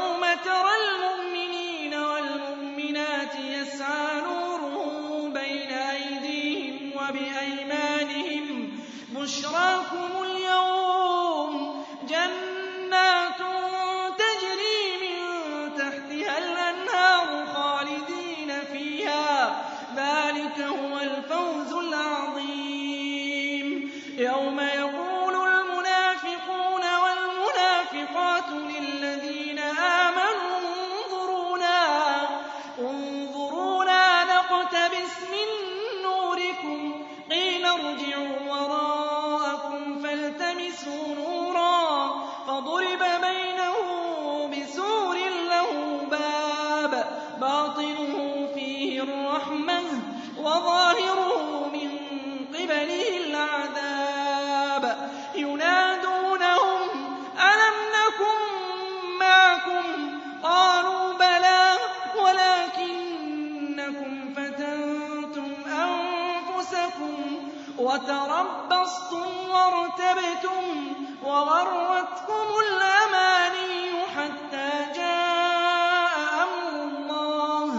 يوم ترى المؤمنين والمؤمنات يسعى نورهم بين أيديهم وبأيمانهم بشراكم ينادونهم ألم نكن معكم؟ قالوا بلى ولكنكم فتنتم أنفسكم وتربصتم وارتبتم وغرتكم الأماني حتى جاء أمر الله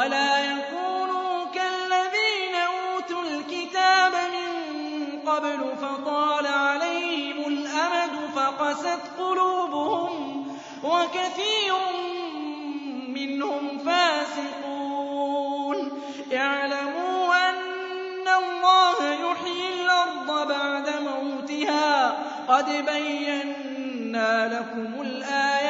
وَلَا يَكُونُوا كَالَّذِينَ أُوتُوا الْكِتَابَ مِن قَبْلُ فَطَالَ عَلَيْهِمُ الْأَمَدُ فَقَسَتْ قُلُوبُهُمْ وَكَثِيرٌ مِّنْهُمْ فَاسِقُونَ. اعْلَمُوا أَنَّ اللَّهَ يُحْيِي الْأَرْضَ بَعْدَ مَوْتِهَا ۚ. قَدْ بَيَّنَّا لَكُمُ الْآيَاتِ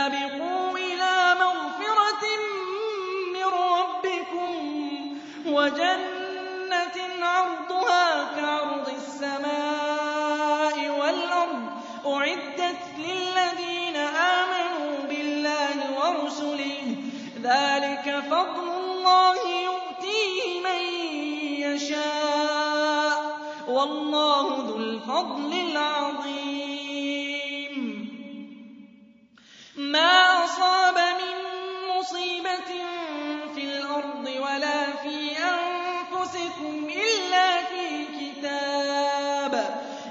وَجَنَّةٍ عَرْضُهَا كَعَرْضِ السَّمَاءِ وَالْأَرْضِ أُعِدَّتْ لِلَّذِينَ آمَنُوا بِاللَّهِ وَرُسُلِهِ ۚ. ذَٰلِكَ فَضْلُ اللَّهِ يُؤْتِيهِ مَن يَشَاءُ ۚ. وَاللَّهُ ذُو الْفَضْلِ الْعَظِيمِ. مَا أَصَابَ مِن مُّصِيبَةٍ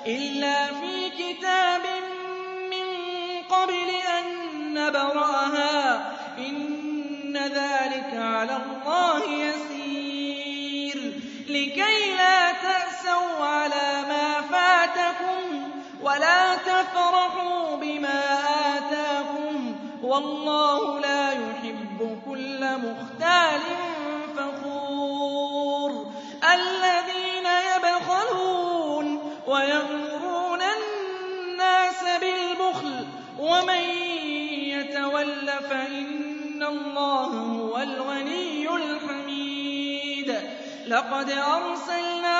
إِلَّا فِي كِتَابٍ مِّن قَبْلِ أَن نَّبْرَأَهَا ۚ. إِنَّ ذَٰلِكَ عَلَى اللَّهِ يَسِيرٌ. لِّكَيْ لَا تَأْسَوْا عَلَىٰ مَا فَاتَكُمْ وَلَا تَفْرَحُوا بِمَا آتَاكُمْ ۗ. وَاللَّهُ لَا يُحِبُّ كُلَّ مُخْتَالٍ فَخُورٍ. وَمَن يَتَوَلَّ فَإِنَّ اللَّهَ هُوَ الْغَنِيُّ الْحَمِيدُ. لَقَدْ أَرْسَلْنَا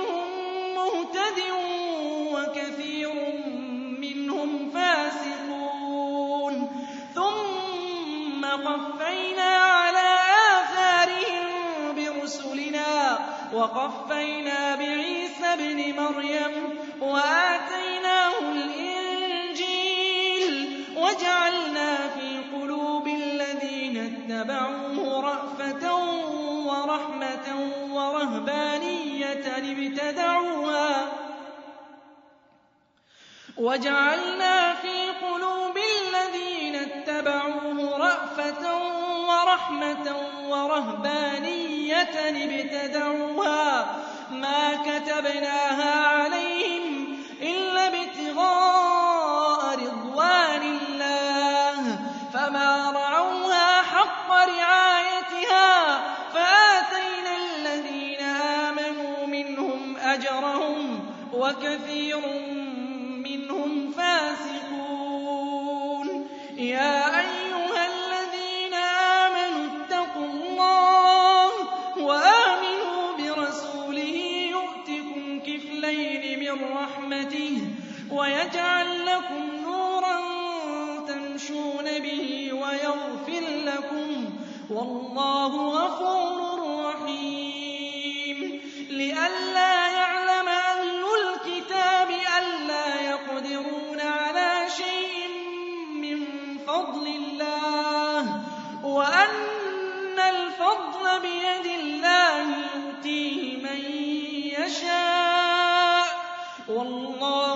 وَقَفَّيْنَا بِعِيسَى ابْنِ مَرْيَمَ وَآتَيْنَاهُ الْإِنجِيلَ وَجَعَلْنَا فِي قُلُوبِ الَّذِينَ اتَّبَعُوهُ رَأْفَةً وَرَحْمَةً وَرَهْبَانِيَّةً رَحْمَةً وَرَهْبَانِيَّةً ابْتَدَعُوهَا مَا كَتَبْنَاهَا عَلَيْهِمْ إِلَّا ابْتِغَاءَ رِضْوَانِ اللَّهِ. فَمَا رَعَوْهَا حَقَّ رِعَايَتِهَا فَآتَيْنَا الَّذِينَ آمَنُوا مِنْهُمْ أَجْرَهُمْ وَكَثِيرٌ رَّحْمَتِهِ وَيَجْعَل لَّكُمْ نُورًا تَمْشُونَ بِهِ وَيَغْفِرْ لَكُمْ ۚ وَاللَّهُ غَفُورٌ رَّحِيمٌ لِّئَلَّا يَعْلَمَ والله